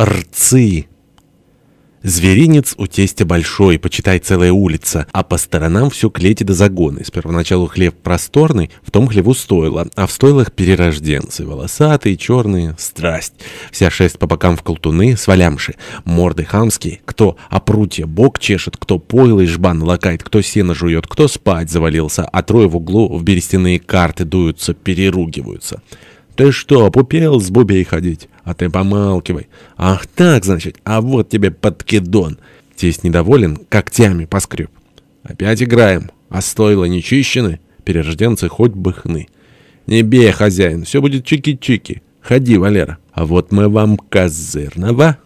Рцы. Зверинец у тестя большой, почитай целая улица, а по сторонам все клети до загоны. С первоначалу хлев просторный, в том хлеву стойло, а в стойлах перерожденцы, волосатые, черные, страсть. Вся шесть по бокам в колтуны, свалямши, морды хамские, кто опрутья бок чешет, кто пойло и жбан лакает, кто сено жует, кто спать завалился, а трое в углу в берестяные карты дуются, переругиваются. «Ты что, опупел с бубей ходить? А ты помалкивай. Ах так, значит, а вот тебе подкидон». Тесть недоволен, когтями поскреб. «Опять играем, а стоило не чищены, перерожденцы хоть бы хны». «Не бей, хозяин, все будет чики-чики. Ходи, Валера». «А вот мы вам козырного».